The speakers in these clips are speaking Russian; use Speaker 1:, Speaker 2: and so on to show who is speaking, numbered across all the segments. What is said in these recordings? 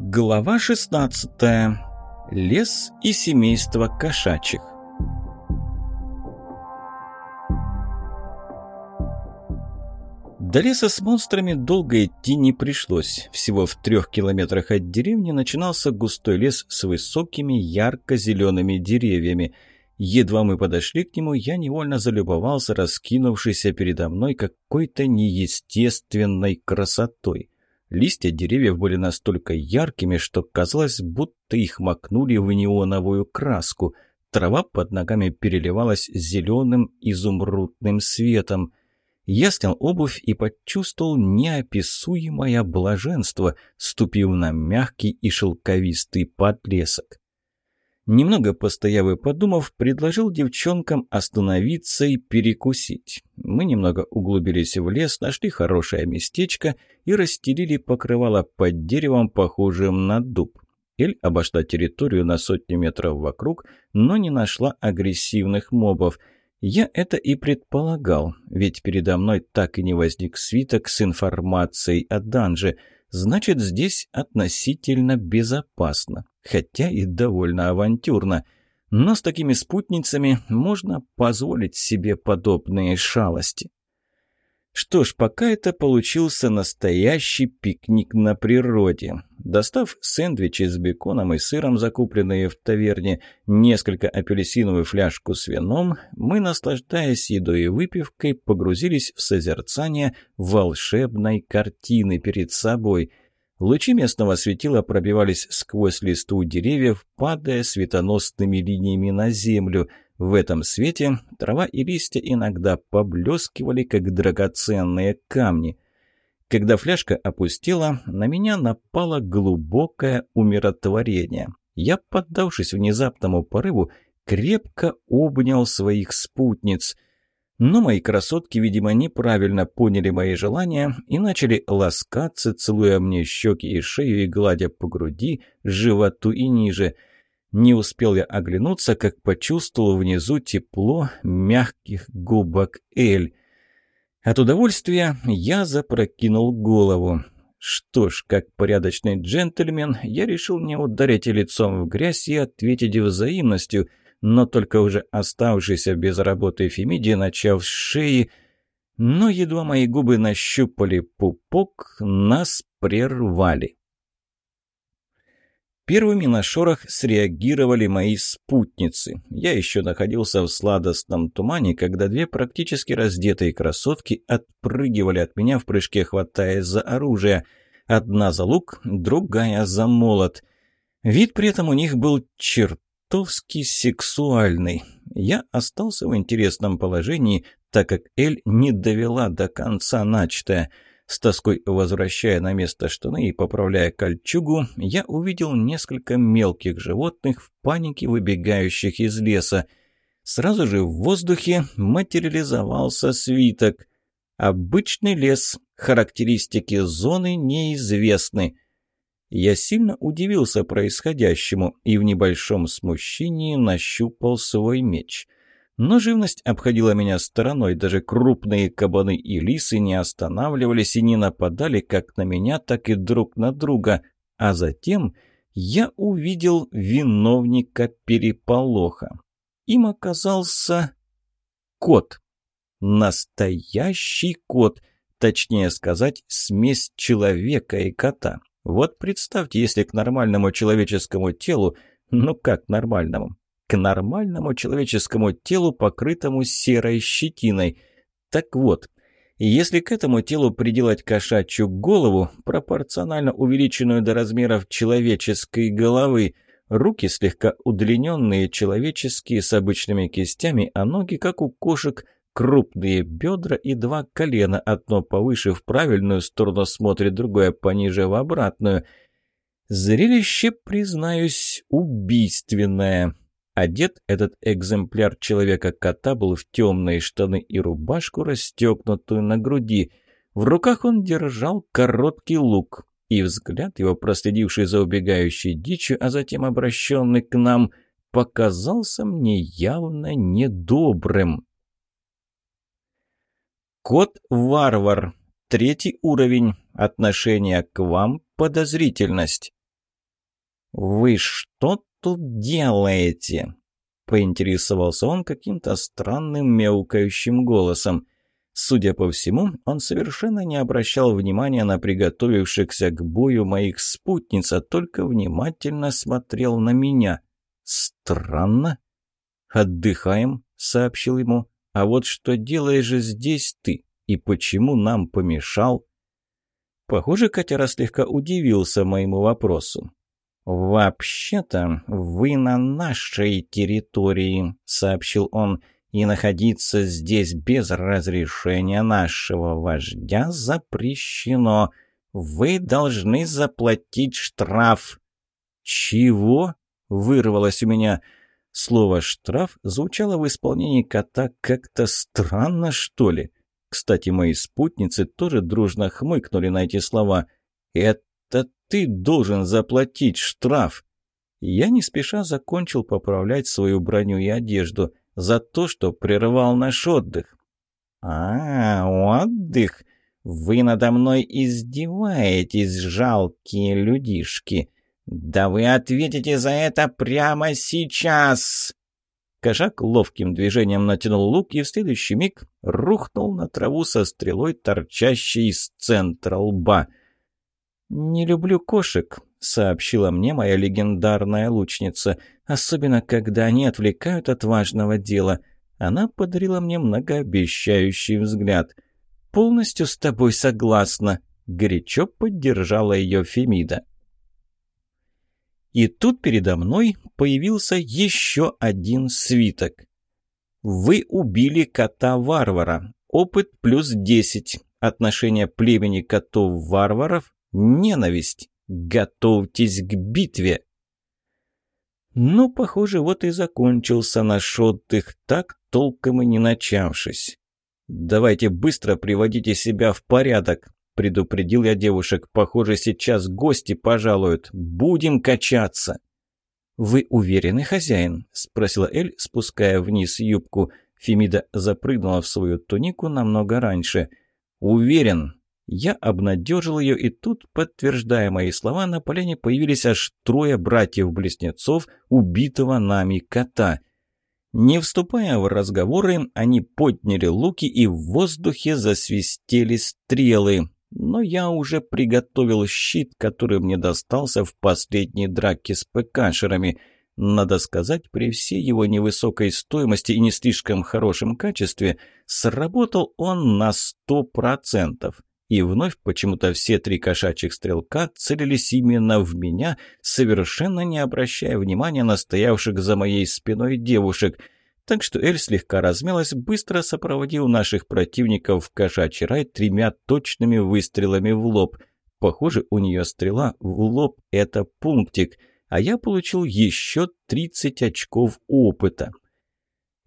Speaker 1: Глава 16. Лес и семейство кошачьих. До леса с монстрами долго идти не пришлось. Всего в трех километрах от деревни начинался густой лес с высокими ярко-зелеными деревьями. Едва мы подошли к нему, я невольно залюбовался раскинувшейся передо мной какой-то неестественной красотой. Листья деревьев были настолько яркими, что казалось, будто их макнули в неоновую краску. Трава под ногами переливалась зеленым изумрудным светом. Я снял обувь и почувствовал неописуемое блаженство, ступив на мягкий и шелковистый подлесок. Немного постояв и подумав, предложил девчонкам остановиться и перекусить. Мы немного углубились в лес, нашли хорошее местечко и расстелили покрывало под деревом, похожим на дуб. Эль обошла территорию на сотню метров вокруг, но не нашла агрессивных мобов. Я это и предполагал, ведь передо мной так и не возник свиток с информацией о данже – Значит, здесь относительно безопасно, хотя и довольно авантюрно. Но с такими спутницами можно позволить себе подобные шалости. Что ж, пока это получился настоящий пикник на природе. Достав сэндвичи с беконом и сыром, закупленные в таверне, несколько апельсинов и фляжку с вином, мы, наслаждаясь едой и выпивкой, погрузились в созерцание волшебной картины перед собой. Лучи местного светила пробивались сквозь листву деревьев, падая светоносными линиями на землю – в этом свете трава и листья иногда поблескивали, как драгоценные камни. Когда фляжка опустела, на меня напало глубокое умиротворение. Я, поддавшись внезапному порыву, крепко обнял своих спутниц. Но мои красотки, видимо, неправильно поняли мои желания и начали ласкаться, целуя мне щеки и шею и гладя по груди, животу и ниже – не успел я оглянуться, как почувствовал внизу тепло мягких губок Эль. От удовольствия я запрокинул голову. Что ж, как порядочный джентльмен, я решил не ударить лицом в грязь и ответить взаимностью, но только уже оставшийся без работы Фемиди, начав с шеи, но едва мои губы нащупали пупок, нас прервали. Первыми на шорох среагировали мои спутницы. Я еще находился в сладостном тумане, когда две практически раздетые красотки отпрыгивали от меня в прыжке, хватаясь за оружие. Одна за лук, другая за молот. Вид при этом у них был чертовски сексуальный. Я остался в интересном положении, так как Эль не довела до конца начатое – с тоской возвращая на место штаны и поправляя кольчугу, я увидел несколько мелких животных в панике выбегающих из леса. Сразу же в воздухе материализовался свиток. Обычный лес, характеристики зоны неизвестны. Я сильно удивился происходящему и в небольшом смущении нащупал свой меч — но живность обходила меня стороной, даже крупные кабаны и лисы не останавливались и не нападали как на меня, так и друг на друга. А затем я увидел виновника переполоха. Им оказался кот. Настоящий кот, точнее сказать, смесь человека и кота. Вот представьте, если к нормальному человеческому телу, ну как нормальному, к нормальному человеческому телу, покрытому серой щетиной. Так вот, если к этому телу приделать кошачью голову, пропорционально увеличенную до размеров человеческой головы, руки слегка удлиненные, человеческие, с обычными кистями, а ноги, как у кошек, крупные бедра и два колена, одно повыше в правильную сторону смотрит, другое пониже в обратную. Зрелище, признаюсь, убийственное. Одет этот экземпляр человека-кота был в темные штаны и рубашку, расстегнутую на груди. В руках он держал короткий лук, и взгляд его, проследивший за убегающей дичью, а затем обращенный к нам, показался мне явно недобрым. Кот-варвар. Третий уровень. Отношение к вам – подозрительность. «Вы что тут делаете?» — поинтересовался он каким-то странным мяукающим голосом. Судя по всему, он совершенно не обращал внимания на приготовившихся к бою моих спутниц, а только внимательно смотрел на меня. «Странно?» «Отдыхаем», — сообщил ему. «А вот что делаешь здесь ты? И почему нам помешал?» Похоже, котяра слегка удивился моему вопросу. «Вообще-то вы на нашей территории», — сообщил он, — и находиться здесь без разрешения нашего вождя запрещено. Вы должны заплатить штраф». «Чего?» — вырвалось у меня. Слово «штраф» звучало в исполнении кота как-то странно, что ли. Кстати, мои спутницы тоже дружно хмыкнули на эти слова. «Это ты должен заплатить штраф!» Я не спеша закончил поправлять свою броню и одежду за то, что прервал наш отдых. «А, отдых? Вы надо мной издеваетесь, жалкие людишки. Да вы ответите за это прямо сейчас!» Кошак ловким движением натянул лук и в следующий миг рухнул на траву со стрелой, торчащей из центра лба. «Не люблю кошек», — сообщила мне моя легендарная лучница, «особенно когда они отвлекают от важного дела». Она подарила мне многообещающий взгляд. «Полностью с тобой согласна», — горячо поддержала ее Фемида. И тут передо мной появился еще один свиток. «Вы убили кота-варвара. Опыт плюс десять. Отношение племени котов-варваров Ненависть. Готовьтесь к битве. Ну, похоже, вот и закончился наш отдых, так толком и не начавшись. «Давайте быстро приводите себя в порядок», — предупредил я девушек. «Похоже, сейчас гости пожалуют. Будем качаться». «Вы уверены, хозяин?» — спросила Эль, спуская вниз юбку. Фемида запрыгнула в свою тунику намного раньше. «Уверен», я обнадежил ее, и тут, подтверждая мои слова, на поляне появились аж трое братьев-близнецов, убитого нами кота. Не вступая в разговоры, они подняли луки, и в воздухе засвистели стрелы. Но я уже приготовил щит, который мне достался в последней драке с ПКшерами. Надо сказать, при всей его невысокой стоимости и не слишком хорошем качестве, сработал он на сто процентов. И вновь почему-то все три кошачьих стрелка целились именно в меня, совершенно не обращая внимания на стоявших за моей спиной девушек. Так что Эль слегка размялась, быстро сопроводил наших противников в кошачий рай тремя точными выстрелами в лоб. Похоже, у нее стрела в лоб – это пунктик, а я получил еще 30 очков опыта.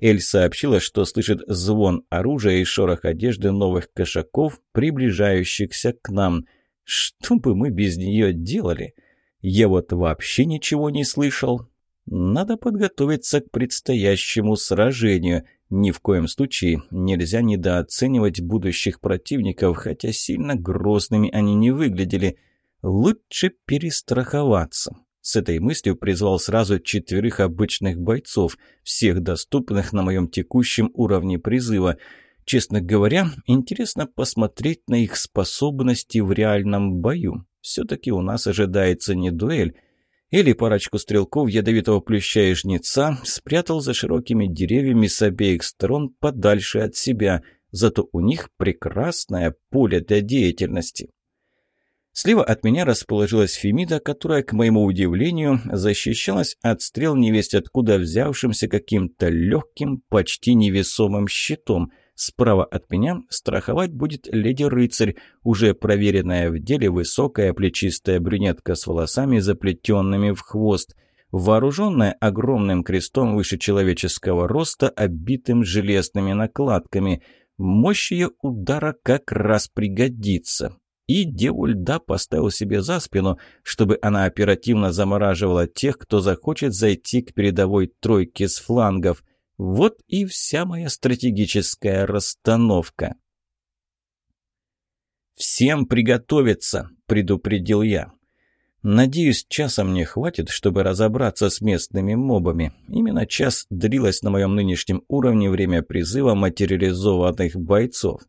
Speaker 1: Эль сообщила, что слышит звон оружия и шорох одежды новых кошаков, приближающихся к нам. Что бы мы без нее делали? Я вот вообще ничего не слышал. Надо подготовиться к предстоящему сражению. Ни в коем случае нельзя недооценивать будущих противников, хотя сильно грозными они не выглядели. Лучше перестраховаться. С этой мыслью призвал сразу четверых обычных бойцов, всех доступных на моем текущем уровне призыва. Честно говоря, интересно посмотреть на их способности в реальном бою. Все-таки у нас ожидается не дуэль. Или парочку стрелков ядовитого плюща и жнеца спрятал за широкими деревьями с обеих сторон подальше от себя. Зато у них прекрасное поле для деятельности. Слева от меня расположилась Фемида, которая, к моему удивлению, защищалась от стрел невесть откуда взявшимся каким-то легким, почти невесомым щитом. Справа от меня страховать будет леди-рыцарь, уже проверенная в деле высокая плечистая брюнетка с волосами, заплетенными в хвост, вооруженная огромным крестом выше человеческого роста, оббитым железными накладками. Мощь ее удара как раз пригодится и Деву Льда поставил себе за спину, чтобы она оперативно замораживала тех, кто захочет зайти к передовой тройке с флангов. Вот и вся моя стратегическая расстановка. «Всем приготовиться!» – предупредил я. Надеюсь, часа мне хватит, чтобы разобраться с местными мобами. Именно час длилось на моем нынешнем уровне время призыва материализованных бойцов.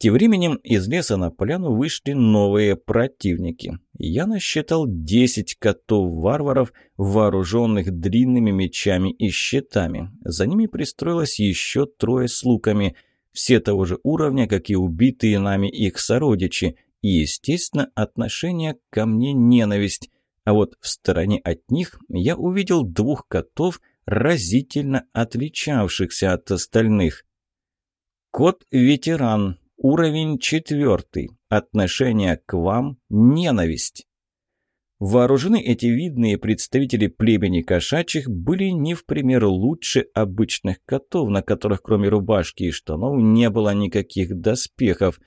Speaker 1: Тем временем из леса на поляну вышли новые противники. Я насчитал 10 котов-варваров, вооруженных длинными мечами и щитами. За ними пристроилось еще трое с луками, все того же уровня, как и убитые нами их сородичи, и, естественно, отношение ко мне ненависть. А вот в стороне от них я увидел двух котов, разительно отличавшихся от остальных. Кот-ветеран, Уровень четвертый. Отношение к вам – ненависть. Вооружены эти видные представители племени кошачьих были не в пример лучше обычных котов, на которых кроме рубашки и штанов не было никаких доспехов.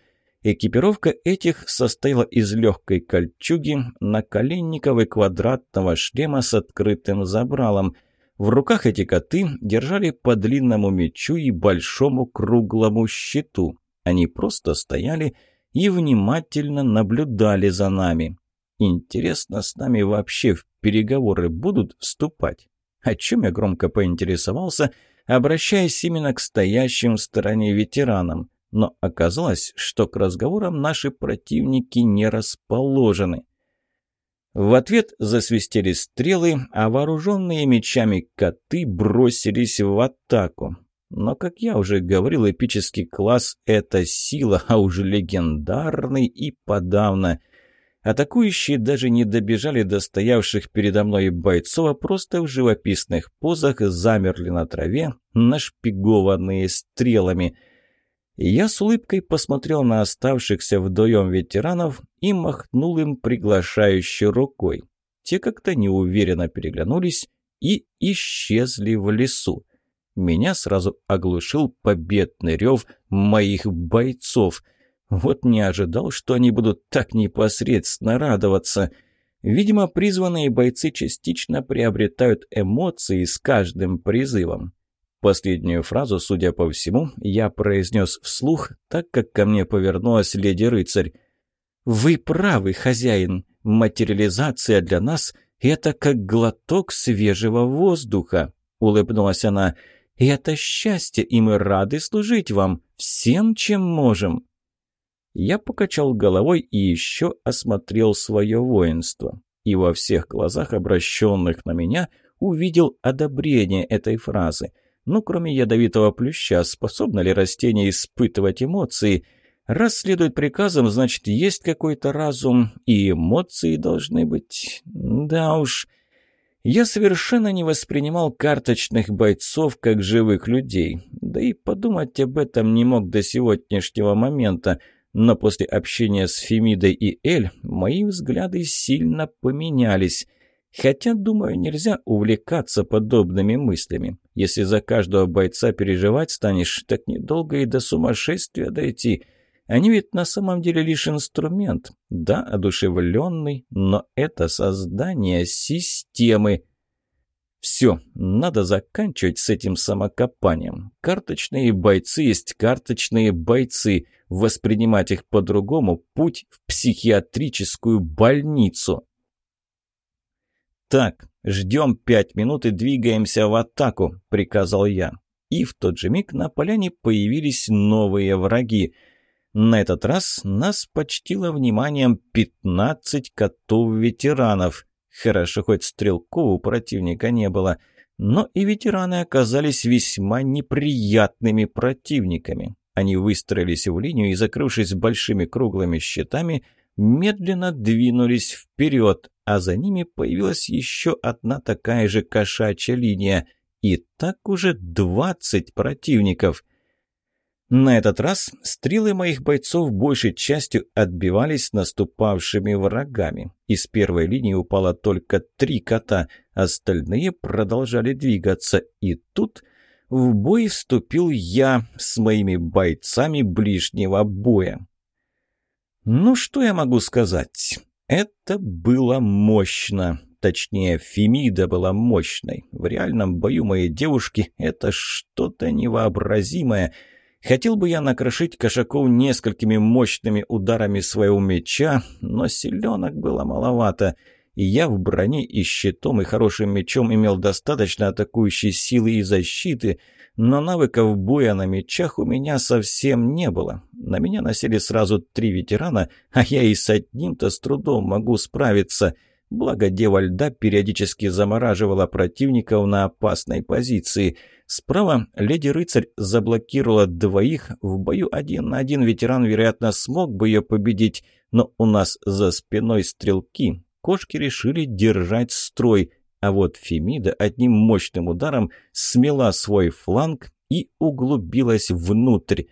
Speaker 1: Экипировка этих состояла из легкой кольчуги, наколенников и квадратного шлема с открытым забралом. В руках эти коты держали по длинному мечу и большому круглому щиту. Они просто стояли и внимательно наблюдали за нами. Интересно, с нами вообще в переговоры будут вступать? О чем я громко поинтересовался, обращаясь именно к стоящим в стороне ветеранам. Но оказалось, что к разговорам наши противники не расположены. В ответ засвистели стрелы, а вооруженные мечами коты бросились в атаку. Но, как я уже говорил, эпический класс — это сила, а уже легендарный и подавно. Атакующие даже не добежали до стоявших передо мной бойцов, а просто в живописных позах замерли на траве, нашпигованные стрелами. Я с улыбкой посмотрел на оставшихся вдвоем ветеранов и махнул им приглашающей рукой. Те как-то неуверенно переглянулись и исчезли в лесу. Меня сразу оглушил победный рев моих бойцов. Вот не ожидал, что они будут так непосредственно радоваться. Видимо, призванные бойцы частично приобретают эмоции с каждым призывом. Последнюю фразу, судя по всему, я произнес вслух, так как ко мне повернулась леди-рыцарь. «Вы правы, хозяин. Материализация для нас — это как глоток свежего воздуха», — улыбнулась она. И это счастье, и мы рады служить вам всем, чем можем». Я покачал головой и еще осмотрел свое воинство. И во всех глазах, обращенных на меня, увидел одобрение этой фразы. Ну, кроме ядовитого плюща, способно ли растение испытывать эмоции? Раз следует приказам, значит, есть какой-то разум, и эмоции должны быть... Да уж... Я совершенно не воспринимал карточных бойцов как живых людей, да и подумать об этом не мог до сегодняшнего момента, но после общения с Фемидой и Эль мои взгляды сильно поменялись. Хотя, думаю, нельзя увлекаться подобными мыслями. Если за каждого бойца переживать станешь, так недолго и до сумасшествия дойти – они ведь на самом деле лишь инструмент. Да, одушевленный, но это создание системы. Все, надо заканчивать с этим самокопанием. Карточные бойцы есть карточные бойцы. Воспринимать их по-другому – путь в психиатрическую больницу. «Так, ждем пять минут и двигаемся в атаку», – приказал я. И в тот же миг на поляне появились новые враги – на этот раз нас почтило вниманием 15 котов-ветеранов. Хорошо, хоть стрелков у противника не было. Но и ветераны оказались весьма неприятными противниками. Они выстроились в линию и, закрывшись большими круглыми щитами, медленно двинулись вперед, а за ними появилась еще одна такая же кошачья линия. И так уже двадцать противников. На этот раз стрелы моих бойцов большей частью отбивались наступавшими врагами. Из первой линии упало только три кота, остальные продолжали двигаться. И тут в бой вступил я с моими бойцами ближнего боя. Ну, что я могу сказать? Это было мощно. Точнее, Фемида была мощной. В реальном бою моей девушки это что-то невообразимое — Хотел бы я накрошить кошаков несколькими мощными ударами своего меча, но селенок было маловато. и я в броне и щитом, и хорошим мечом имел достаточно атакующей силы и защиты, но навыков боя на мечах у меня совсем не было. На меня носили сразу три ветерана, а я и с одним-то с трудом могу справиться. Благо Дева Льда периодически замораживала противников на опасной позиции. Справа леди-рыцарь заблокировала двоих. В бою один на один ветеран, вероятно, смог бы ее победить, но у нас за спиной стрелки. Кошки решили держать строй – а вот Фемида одним мощным ударом смела свой фланг и углубилась внутрь.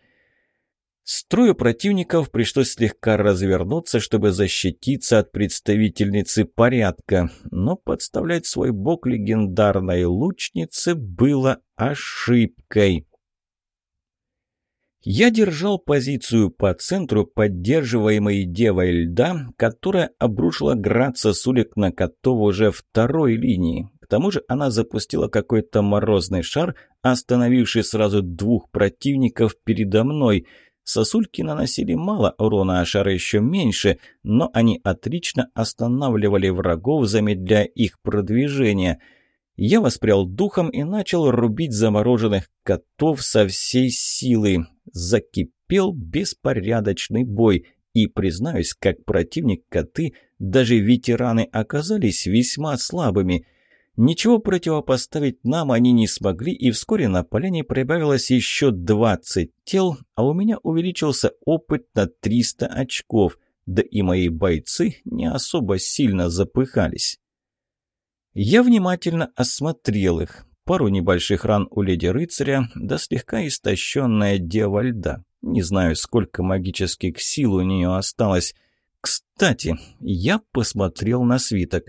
Speaker 1: Строю противников пришлось слегка развернуться, чтобы защититься от представительницы порядка, но подставлять свой бок легендарной лучнице было ошибкой. Я держал позицию по центру, поддерживаемой Девой Льда, которая обрушила град сосулек на Котову уже второй линии. К тому же она запустила какой-то морозный шар, остановивший сразу двух противников передо мной. Сосульки наносили мало урона, а шары еще меньше, но они отлично останавливали врагов, замедляя их продвижение – я воспрял духом и начал рубить замороженных котов со всей силы. Закипел беспорядочный бой. И, признаюсь, как противник коты, даже ветераны оказались весьма слабыми. Ничего противопоставить нам они не смогли, и вскоре на поляне прибавилось еще 20 тел, а у меня увеличился опыт на 300 очков, да и мои бойцы не особо сильно запыхались. Я внимательно осмотрел их. Пару небольших ран у леди-рыцаря, да слегка истощенная дева льда. Не знаю, сколько магических сил у нее осталось. Кстати, я посмотрел на свиток.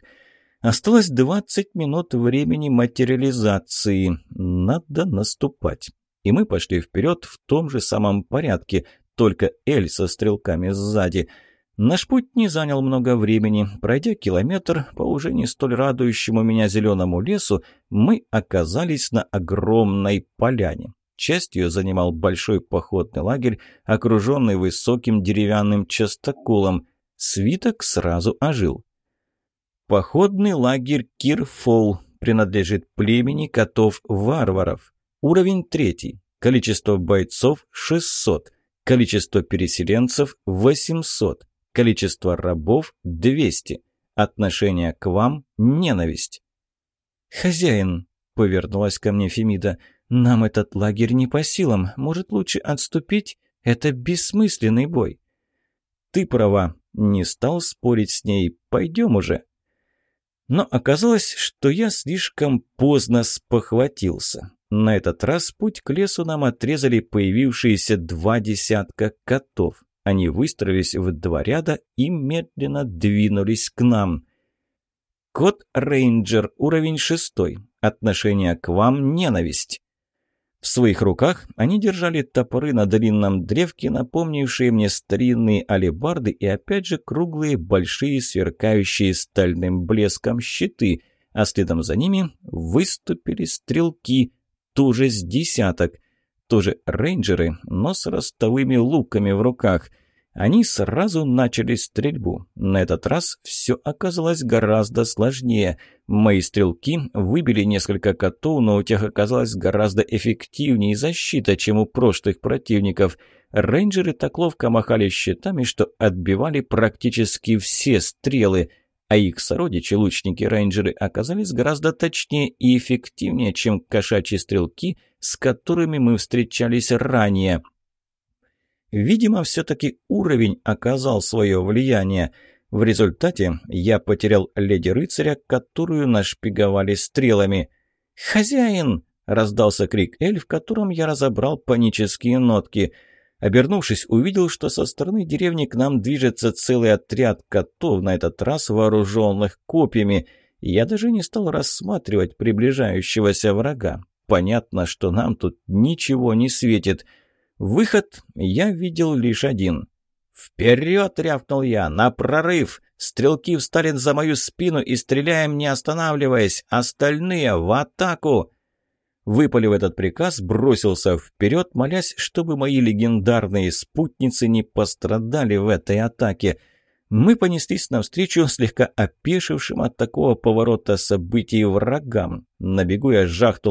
Speaker 1: Осталось 20 минут времени материализации. Надо наступать. И мы пошли вперед в том же самом порядке, только Эль со стрелками сзади – Наш путь не занял много времени. Пройдя километр по уже не столь радующему меня зеленому лесу, мы оказались на огромной поляне. Часть ее занимал большой походный лагерь, окруженный высоким деревянным частоколом. Свиток сразу ожил. Походный лагерь Кирфол принадлежит племени котов-варваров. Уровень третий. Количество бойцов – 600. Количество переселенцев – 800. Количество рабов – 200. Отношение к вам – ненависть. «Хозяин», – повернулась ко мне Фемида, – «нам этот лагерь не по силам. Может, лучше отступить? Это бессмысленный бой». «Ты права», – не стал спорить с ней. «Пойдем уже». Но оказалось, что я слишком поздно спохватился. На этот раз путь к лесу нам отрезали появившиеся два десятка котов. Они выстроились в два ряда и медленно двинулись к нам. Кот Рейнджер, уровень шестой. Отношение к вам – ненависть. В своих руках они держали топоры на длинном древке, напомнившие мне старинные алебарды и опять же круглые, большие, сверкающие стальным блеском щиты, а следом за ними выступили стрелки, тоже с десяток – тоже рейнджеры, но с ростовыми луками в руках. Они сразу начали стрельбу. На этот раз все оказалось гораздо сложнее. Мои стрелки выбили несколько котов, но у тех оказалось гораздо эффективнее защита, чем у прошлых противников. Рейнджеры так ловко махали щитами, что отбивали практически все стрелы – а их сородичи-лучники-рейнджеры оказались гораздо точнее и эффективнее, чем кошачьи стрелки, с которыми мы встречались ранее. Видимо, все-таки уровень оказал свое влияние. В результате я потерял леди-рыцаря, которую нашпиговали стрелами. «Хозяин!» — раздался крик эльф, в котором я разобрал панические нотки — Обернувшись, увидел, что со стороны деревни к нам движется целый отряд котов, на этот раз вооруженных копьями. Я даже не стал рассматривать приближающегося врага. Понятно, что нам тут ничего не светит. Выход я видел лишь один. «Вперед!» — рявкнул я. «На прорыв! Стрелки встали за мою спину и стреляем, не останавливаясь! Остальные в атаку!» Выпалив этот приказ, бросился вперед, молясь, чтобы мои легендарные спутницы не пострадали в этой атаке. Мы понеслись навстречу слегка опешившим от такого поворота событий врагам. На бегу я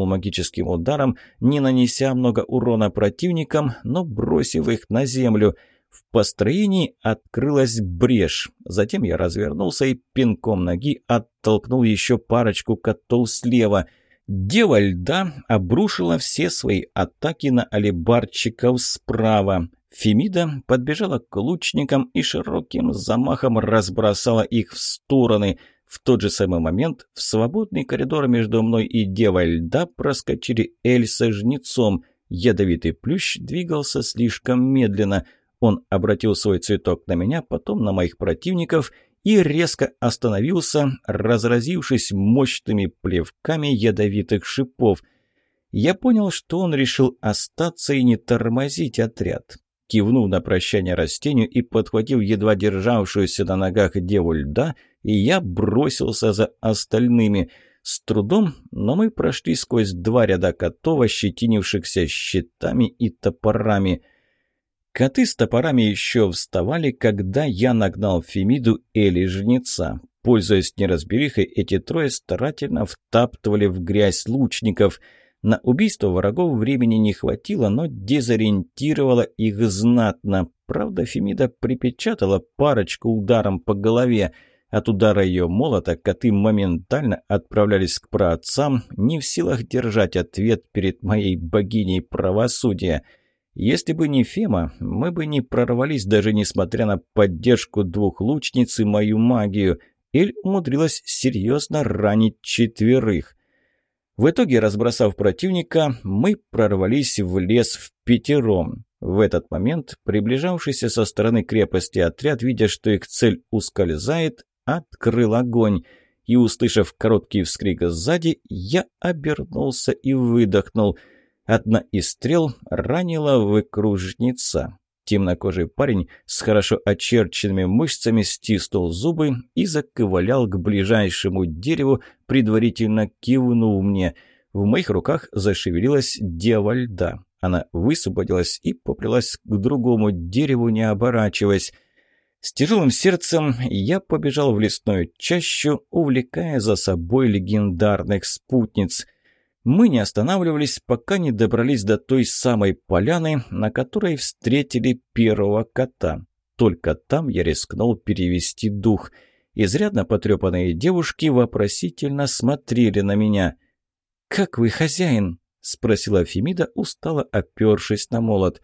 Speaker 1: магическим ударом, не нанеся много урона противникам, но бросив их на землю. В построении открылась брешь. Затем я развернулся и пинком ноги оттолкнул еще парочку котов слева. Дева льда обрушила все свои атаки на алибарчиков справа. Фемида подбежала к лучникам и широким замахом разбросала их в стороны. В тот же самый момент в свободный коридор между мной и Девой Льда проскочили Эль со жнецом. Ядовитый плющ двигался слишком медленно. Он обратил свой цветок на меня, потом на моих противников и резко остановился, разразившись мощными плевками ядовитых шипов. Я понял, что он решил остаться и не тормозить отряд кивнув на прощание растению и подхватив едва державшуюся на ногах деву льда, и я бросился за остальными. С трудом, но мы прошли сквозь два ряда котов, ощетинившихся щитами и топорами. Коты с топорами еще вставали, когда я нагнал Фемиду или жнеца. Пользуясь неразберихой, эти трое старательно втаптывали в грязь лучников — на убийство врагов времени не хватило, но дезориентировало их знатно. Правда, Фемида припечатала парочку ударом по голове. От удара ее молота коты моментально отправлялись к праотцам, не в силах держать ответ перед моей богиней правосудия. Если бы не Фема, мы бы не прорвались, даже несмотря на поддержку двух лучниц и мою магию. Эль умудрилась серьезно ранить четверых. В итоге, разбросав противника, мы прорвались в лес в пятером. В этот момент приближавшийся со стороны крепости отряд, видя, что их цель ускользает, открыл огонь. И, услышав короткий вскрик сзади, я обернулся и выдохнул. Одна из стрел ранила выкружница. Темнокожий парень с хорошо очерченными мышцами стиснул зубы и заковылял к ближайшему дереву, предварительно кивнув мне. В моих руках зашевелилась дева льда. Она высвободилась и поплелась к другому дереву, не оборачиваясь. С тяжелым сердцем я побежал в лесную чащу, увлекая за собой легендарных спутниц — мы не останавливались, пока не добрались до той самой поляны, на которой встретили первого кота. Только там я рискнул перевести дух. Изрядно потрепанные девушки вопросительно смотрели на меня. «Как вы, хозяин?» — спросила Фемида, устало опершись на молот.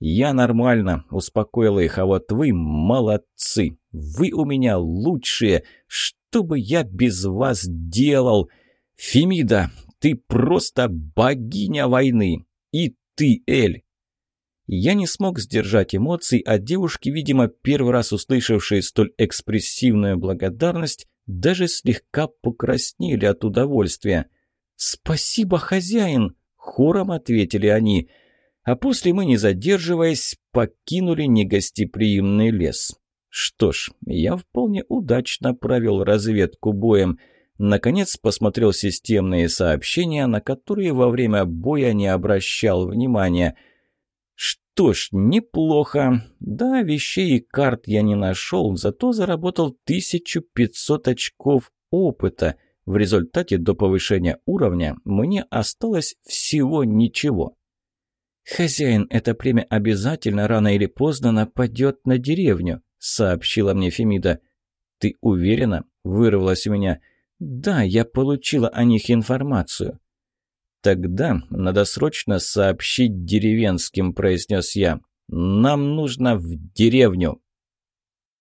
Speaker 1: «Я нормально», — успокоила их, — «а вот вы молодцы! Вы у меня лучшие! Что бы я без вас делал?» «Фемида, ты просто богиня войны! И ты, Эль!» Я не смог сдержать эмоций, а девушки, видимо, первый раз услышавшие столь экспрессивную благодарность, даже слегка покраснели от удовольствия. «Спасибо, хозяин!» — хором ответили они. А после мы, не задерживаясь, покинули негостеприимный лес. Что ж, я вполне удачно провел разведку боем — Наконец посмотрел системные сообщения, на которые во время боя не обращал внимания. Что ж, неплохо. Да, вещей и карт я не нашел, зато заработал 1500 очков опыта. В результате до повышения уровня мне осталось всего ничего. «Хозяин, это племя обязательно рано или поздно нападет на деревню», — сообщила мне Фемида. «Ты уверена?» — вырвалось у меня. — «Да, я получила о них информацию». «Тогда надо срочно сообщить деревенским», — произнес я. «Нам нужно в деревню».